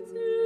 to